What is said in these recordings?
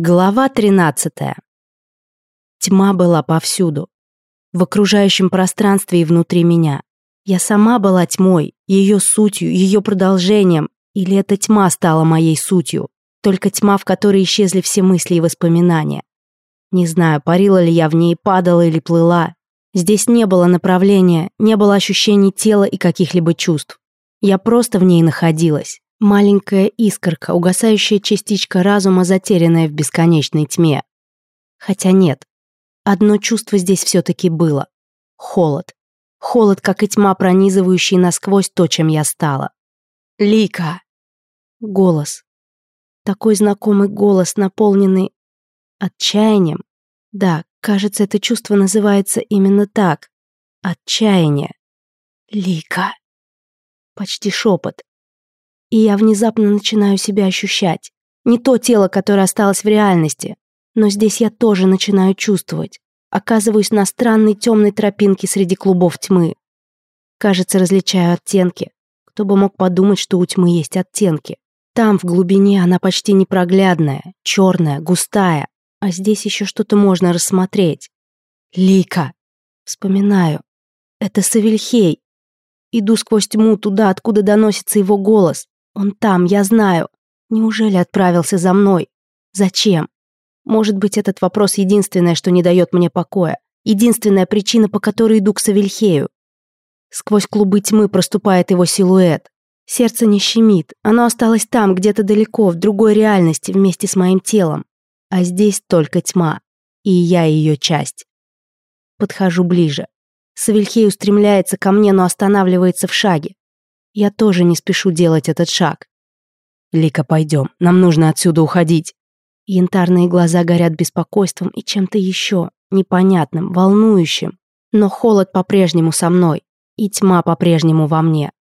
Глава 13. Тьма была повсюду. В окружающем пространстве и внутри меня. Я сама была тьмой, ее сутью, ее продолжением. Или эта тьма стала моей сутью? Только тьма, в которой исчезли все мысли и воспоминания. Не знаю, парила ли я в ней, падала или плыла. Здесь не было направления, не было ощущений тела и каких-либо чувств. Я просто в ней находилась маленькая искорка угасающая частичка разума затерянная в бесконечной тьме. Хотя нет одно чувство здесь все таки было холод. Холод как и тьма пронизывающий насквозь то чем я стала. Лика голос. Такой знакомый голос наполненный отчаянием. Да кажется это чувство называется именно так отчаяние. Лика почти шепот и я внезапно начинаю себя ощущать. Не то тело, которое осталось в реальности, но здесь я тоже начинаю чувствовать. Оказываюсь на странной темной тропинке среди клубов тьмы. Кажется, различаю оттенки. Кто бы мог подумать, что у тьмы есть оттенки. Там, в глубине, она почти непроглядная, черная, густая. А здесь еще что-то можно рассмотреть. Лика. Вспоминаю. Это Савельхей. Иду сквозь тьму туда, откуда доносится его голос. Он там, я знаю. Неужели отправился за мной? Зачем? Может быть, этот вопрос единственное, что не дает мне покоя. Единственная причина, по которой иду к Савельхею. Сквозь клубы тьмы проступает его силуэт. Сердце не щемит. Оно осталось там, где-то далеко, в другой реальности, вместе с моим телом. А здесь только тьма. И я ее часть. Подхожу ближе. Савельхей устремляется ко мне, но останавливается в шаге. Я тоже не спешу делать этот шаг. Лика, пойдем, нам нужно отсюда уходить. Янтарные глаза горят беспокойством и чем-то еще, непонятным, волнующим. Но холод по-прежнему со мной, и тьма по-прежнему во мне.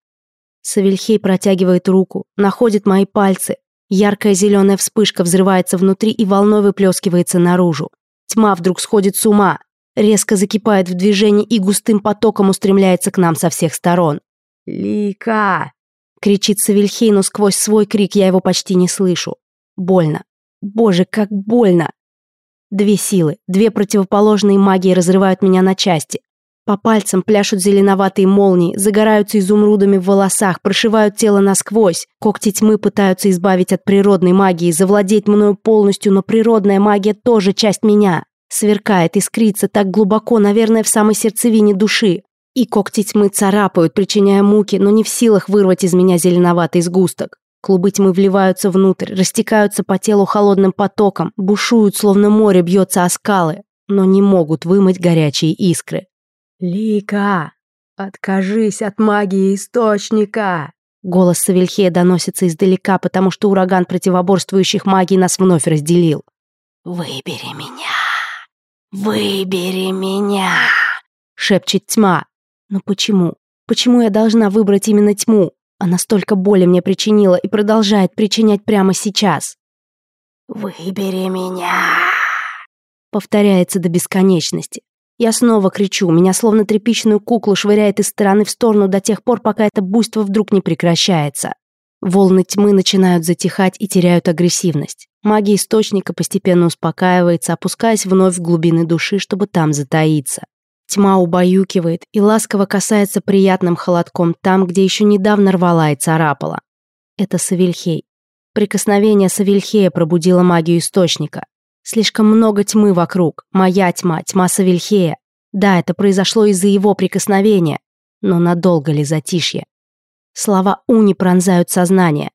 Савельхей протягивает руку, находит мои пальцы. Яркая зеленая вспышка взрывается внутри и волной выплескивается наружу. Тьма вдруг сходит с ума, резко закипает в движении и густым потоком устремляется к нам со всех сторон. Лика!» — кричит Савельхей, но сквозь свой крик я его почти не слышу. Больно. Боже, как больно! Две силы, две противоположные магии разрывают меня на части. По пальцам пляшут зеленоватые молнии, загораются изумрудами в волосах, прошивают тело насквозь. Когти тьмы пытаются избавить от природной магии, завладеть мною полностью, но природная магия тоже часть меня. Сверкает, искрится так глубоко, наверное, в самой сердцевине души и когти тьмы царапают, причиняя муки, но не в силах вырвать из меня зеленоватый сгусток. Клубы тьмы вливаются внутрь, растекаются по телу холодным потоком, бушуют, словно море бьется о скалы, но не могут вымыть горячие искры. «Лика, откажись от магии Источника!» Голос Савельхея доносится издалека, потому что ураган противоборствующих магий нас вновь разделил. «Выбери меня! Выбери меня!» — шепчет тьма, но почему? Почему я должна выбрать именно тьму? Она столько боли мне причинила и продолжает причинять прямо сейчас. «Выбери меня!» Повторяется до бесконечности. Я снова кричу, меня словно тряпичную куклу швыряет из стороны в сторону до тех пор, пока это буйство вдруг не прекращается. Волны тьмы начинают затихать и теряют агрессивность. Магия источника постепенно успокаивается, опускаясь вновь в глубины души, чтобы там затаиться. Тьма убаюкивает и ласково касается приятным холодком там, где еще недавно рвала и царапала. Это Савельхей. Прикосновение Савельхея пробудило магию Источника. Слишком много тьмы вокруг. Моя тьма, тьма Савельхея. Да, это произошло из-за его прикосновения. Но надолго ли затишье? Слова Уни пронзают сознание.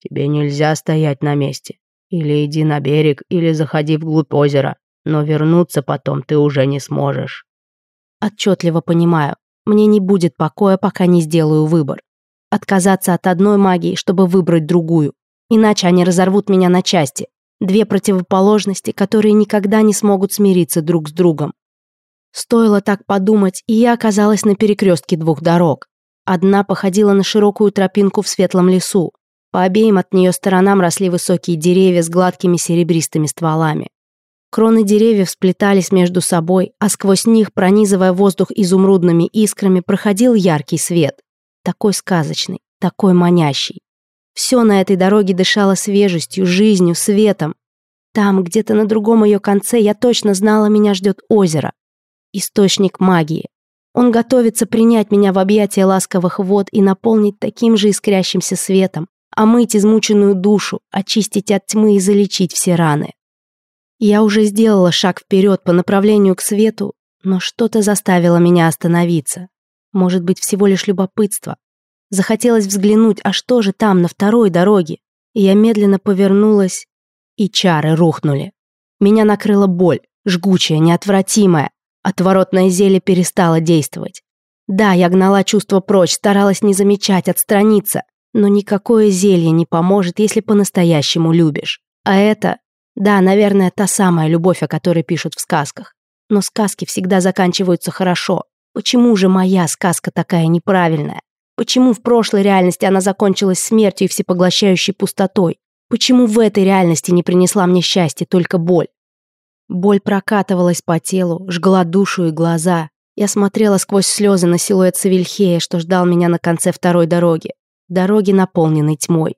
«Тебе нельзя стоять на месте. Или иди на берег, или заходи вглубь озера. Но вернуться потом ты уже не сможешь». Отчетливо понимаю, мне не будет покоя, пока не сделаю выбор. Отказаться от одной магии, чтобы выбрать другую. Иначе они разорвут меня на части. Две противоположности, которые никогда не смогут смириться друг с другом. Стоило так подумать, и я оказалась на перекрестке двух дорог. Одна походила на широкую тропинку в светлом лесу. По обеим от нее сторонам росли высокие деревья с гладкими серебристыми стволами. Кроны деревьев сплетались между собой, а сквозь них, пронизывая воздух изумрудными искрами, проходил яркий свет. Такой сказочный, такой манящий. Все на этой дороге дышало свежестью, жизнью, светом. Там, где-то на другом ее конце, я точно знала, меня ждет озеро. Источник магии. Он готовится принять меня в объятия ласковых вод и наполнить таким же искрящимся светом, омыть измученную душу, очистить от тьмы и залечить все раны. Я уже сделала шаг вперед по направлению к свету, но что-то заставило меня остановиться. Может быть, всего лишь любопытство. Захотелось взглянуть, а что же там, на второй дороге? Я медленно повернулась, и чары рухнули. Меня накрыла боль, жгучая, неотвратимая. Отворотное зелье перестало действовать. Да, я гнала чувство прочь, старалась не замечать, отстраниться. Но никакое зелье не поможет, если по-настоящему любишь. А это да, наверное, та самая любовь, о которой пишут в сказках. Но сказки всегда заканчиваются хорошо. Почему же моя сказка такая неправильная? Почему в прошлой реальности она закончилась смертью и всепоглощающей пустотой? Почему в этой реальности не принесла мне счастье, только боль? Боль прокатывалась по телу, жгла душу и глаза. Я смотрела сквозь слезы на силуэт Савельхея, что ждал меня на конце второй дороги. Дороги, наполненной тьмой.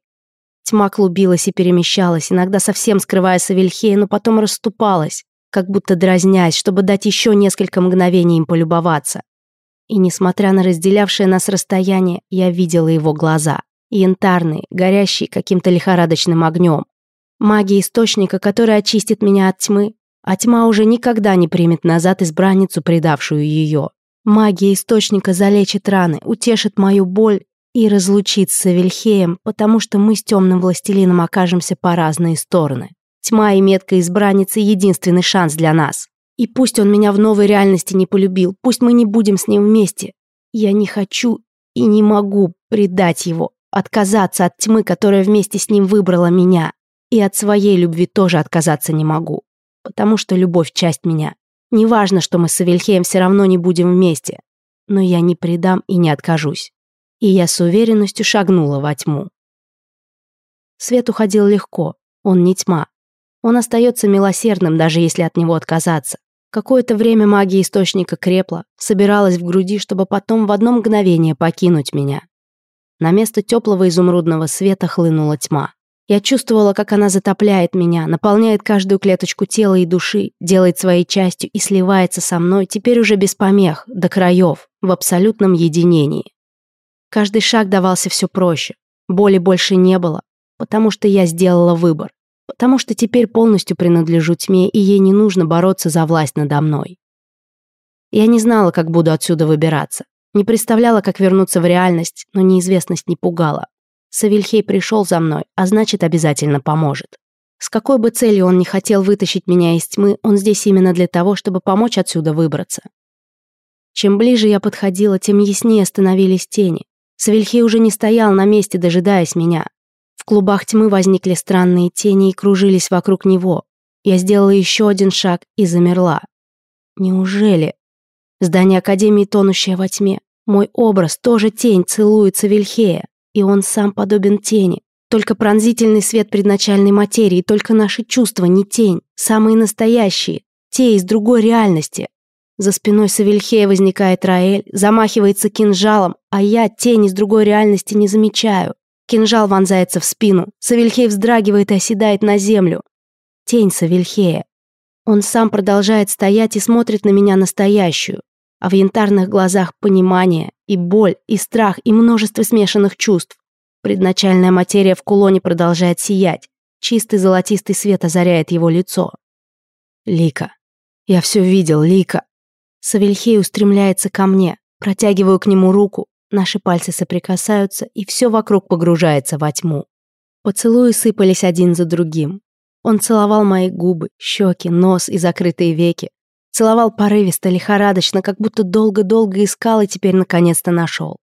Тьма клубилась и перемещалась, иногда совсем скрывая Савельхея, но потом расступалась, как будто дразнясь, чтобы дать еще несколько мгновений им полюбоваться. И несмотря на разделявшее нас расстояние, я видела его глаза. Янтарные, горящие каким-то лихорадочным огнем. Магия источника, который очистит меня от тьмы, а тьма уже никогда не примет назад избранницу, предавшую ее. Магия источника залечит раны, утешит мою боль и разлучиться с Вильхеем, потому что мы с темным властелином окажемся по разные стороны. Тьма и метка избранницы — единственный шанс для нас. И пусть он меня в новой реальности не полюбил, пусть мы не будем с ним вместе. Я не хочу и не могу предать его, отказаться от тьмы, которая вместе с ним выбрала меня. И от своей любви тоже отказаться не могу, потому что любовь — часть меня. Неважно, что мы с Вильхеем все равно не будем вместе, но я не предам и не откажусь и я с уверенностью шагнула во тьму. Свет уходил легко, он не тьма. Он остается милосердным, даже если от него отказаться. Какое-то время магия источника крепла, собиралась в груди, чтобы потом в одно мгновение покинуть меня. На место теплого изумрудного света хлынула тьма. Я чувствовала, как она затопляет меня, наполняет каждую клеточку тела и души, делает своей частью и сливается со мной, теперь уже без помех, до краев, в абсолютном единении. Каждый шаг давался все проще. Боли больше не было, потому что я сделала выбор. Потому что теперь полностью принадлежу тьме, и ей не нужно бороться за власть надо мной. Я не знала, как буду отсюда выбираться. Не представляла, как вернуться в реальность, но неизвестность не пугала. Савельхей пришел за мной, а значит, обязательно поможет. С какой бы целью он не хотел вытащить меня из тьмы, он здесь именно для того, чтобы помочь отсюда выбраться. Чем ближе я подходила, тем яснее становились тени. Савельхей уже не стоял на месте, дожидаясь меня. В клубах тьмы возникли странные тени и кружились вокруг него. Я сделала еще один шаг и замерла. Неужели? Здание Академии, тонущее во тьме. Мой образ, тоже тень, целуется Вильхея. И он сам подобен тени. Только пронзительный свет предначальной материи, только наши чувства, не тень. Самые настоящие. Те из другой реальности. За спиной Савельхея возникает Раэль, замахивается кинжалом, а я тени с другой реальности не замечаю. Кинжал вонзается в спину. Савельхей вздрагивает и оседает на землю. Тень Савельхея. Он сам продолжает стоять и смотрит на меня настоящую. А в янтарных глазах понимание, и боль, и страх, и множество смешанных чувств. Предначальная материя в кулоне продолжает сиять. Чистый золотистый свет озаряет его лицо. Лика. Я все видел, Лика. Савельхей устремляется ко мне, протягиваю к нему руку, наши пальцы соприкасаются, и все вокруг погружается во тьму. Поцелуи сыпались один за другим. Он целовал мои губы, щеки, нос и закрытые веки. Целовал порывисто, лихорадочно, как будто долго-долго искал и теперь наконец-то нашел.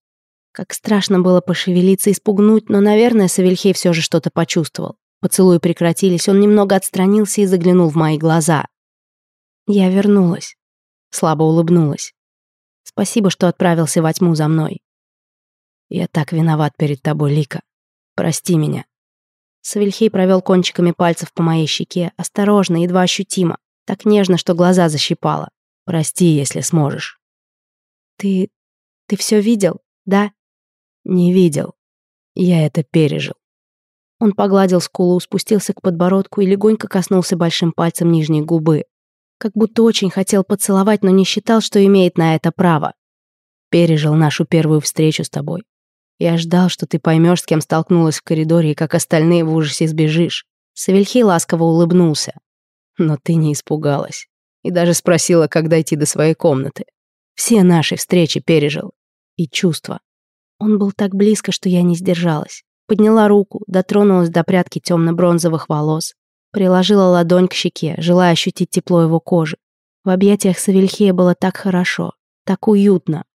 Как страшно было пошевелиться и спугнуть, но, наверное, Савельхей все же что-то почувствовал. Поцелуи прекратились, он немного отстранился и заглянул в мои глаза. Я вернулась. Слабо улыбнулась. «Спасибо, что отправился во тьму за мной». «Я так виноват перед тобой, Лика. Прости меня». Савельхей провел кончиками пальцев по моей щеке, осторожно, едва ощутимо, так нежно, что глаза защипало. «Прости, если сможешь». «Ты... ты все видел, да?» «Не видел. Я это пережил». Он погладил скулу, спустился к подбородку и легонько коснулся большим пальцем нижней губы, как будто очень хотел поцеловать, но не считал, что имеет на это право. Пережил нашу первую встречу с тобой. Я ждал, что ты поймешь, с кем столкнулась в коридоре, и как остальные в ужасе сбежишь. Савельхей ласково улыбнулся. Но ты не испугалась. И даже спросила, как дойти до своей комнаты. Все наши встречи пережил. И чувства. Он был так близко, что я не сдержалась. Подняла руку, дотронулась до прядки темно-бронзовых волос. Приложила ладонь к щеке, желая ощутить тепло его кожи. В объятиях Савельхея было так хорошо, так уютно.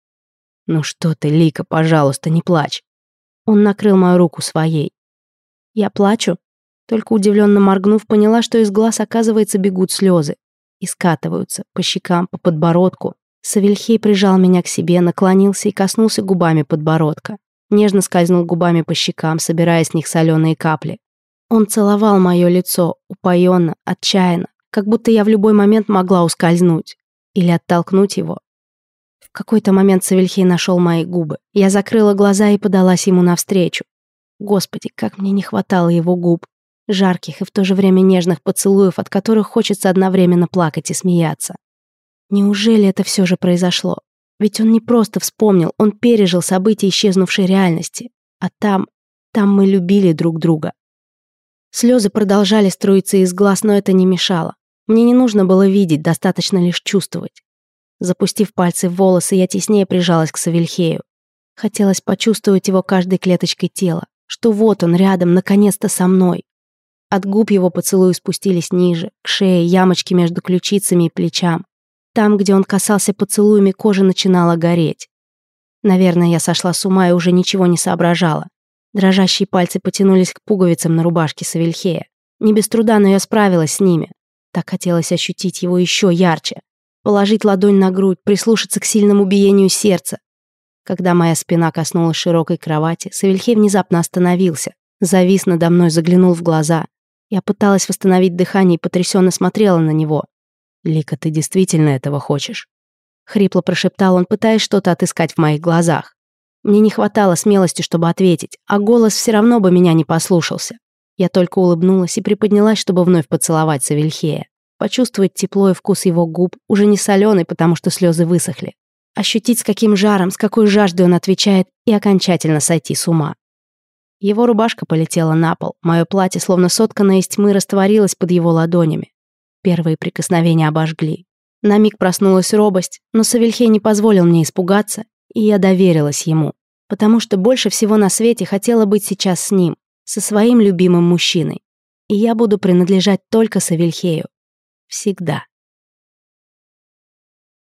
«Ну что ты, Лика, пожалуйста, не плачь!» Он накрыл мою руку своей. «Я плачу?» Только удивленно моргнув, поняла, что из глаз, оказывается, бегут слезы. И скатываются, по щекам, по подбородку. Савельхей прижал меня к себе, наклонился и коснулся губами подбородка. Нежно скользнул губами по щекам, собирая с них соленые капли. Он целовал мое лицо, упоенно, отчаянно, как будто я в любой момент могла ускользнуть или оттолкнуть его. В какой-то момент Савельхей нашел мои губы. Я закрыла глаза и подалась ему навстречу. Господи, как мне не хватало его губ. Жарких и в то же время нежных поцелуев, от которых хочется одновременно плакать и смеяться. Неужели это все же произошло? Ведь он не просто вспомнил, он пережил события исчезнувшей реальности. А там, там мы любили друг друга. Слезы продолжали струиться из глаз, но это не мешало. Мне не нужно было видеть, достаточно лишь чувствовать. Запустив пальцы в волосы, я теснее прижалась к Савельхею. Хотелось почувствовать его каждой клеточкой тела, что вот он рядом, наконец-то со мной. От губ его поцелуи спустились ниже, к шее, ямочки между ключицами и плечам. Там, где он касался поцелуями, кожа начинала гореть. Наверное, я сошла с ума и уже ничего не соображала. Дрожащие пальцы потянулись к пуговицам на рубашке Савельхея. Не без труда, но я справилась с ними. Так хотелось ощутить его еще ярче. Положить ладонь на грудь, прислушаться к сильному биению сердца. Когда моя спина коснулась широкой кровати, Савельхей внезапно остановился. Завис надо мной, заглянул в глаза. Я пыталась восстановить дыхание и потрясенно смотрела на него. «Лика, ты действительно этого хочешь?» Хрипло прошептал он, пытаясь что-то отыскать в моих глазах. Мне не хватало смелости, чтобы ответить, а голос все равно бы меня не послушался. Я только улыбнулась и приподнялась, чтобы вновь поцеловать Савельхея. Почувствовать тепло и вкус его губ, уже не соленый, потому что слезы высохли. Ощутить, с каким жаром, с какой жаждой он отвечает, и окончательно сойти с ума. Его рубашка полетела на пол, мое платье, словно сотканное из тьмы, растворилось под его ладонями. Первые прикосновения обожгли. На миг проснулась робость, но Савельхей не позволил мне испугаться и я доверилась ему, потому что больше всего на свете хотела быть сейчас с ним, со своим любимым мужчиной. И я буду принадлежать только Савельхею. Всегда.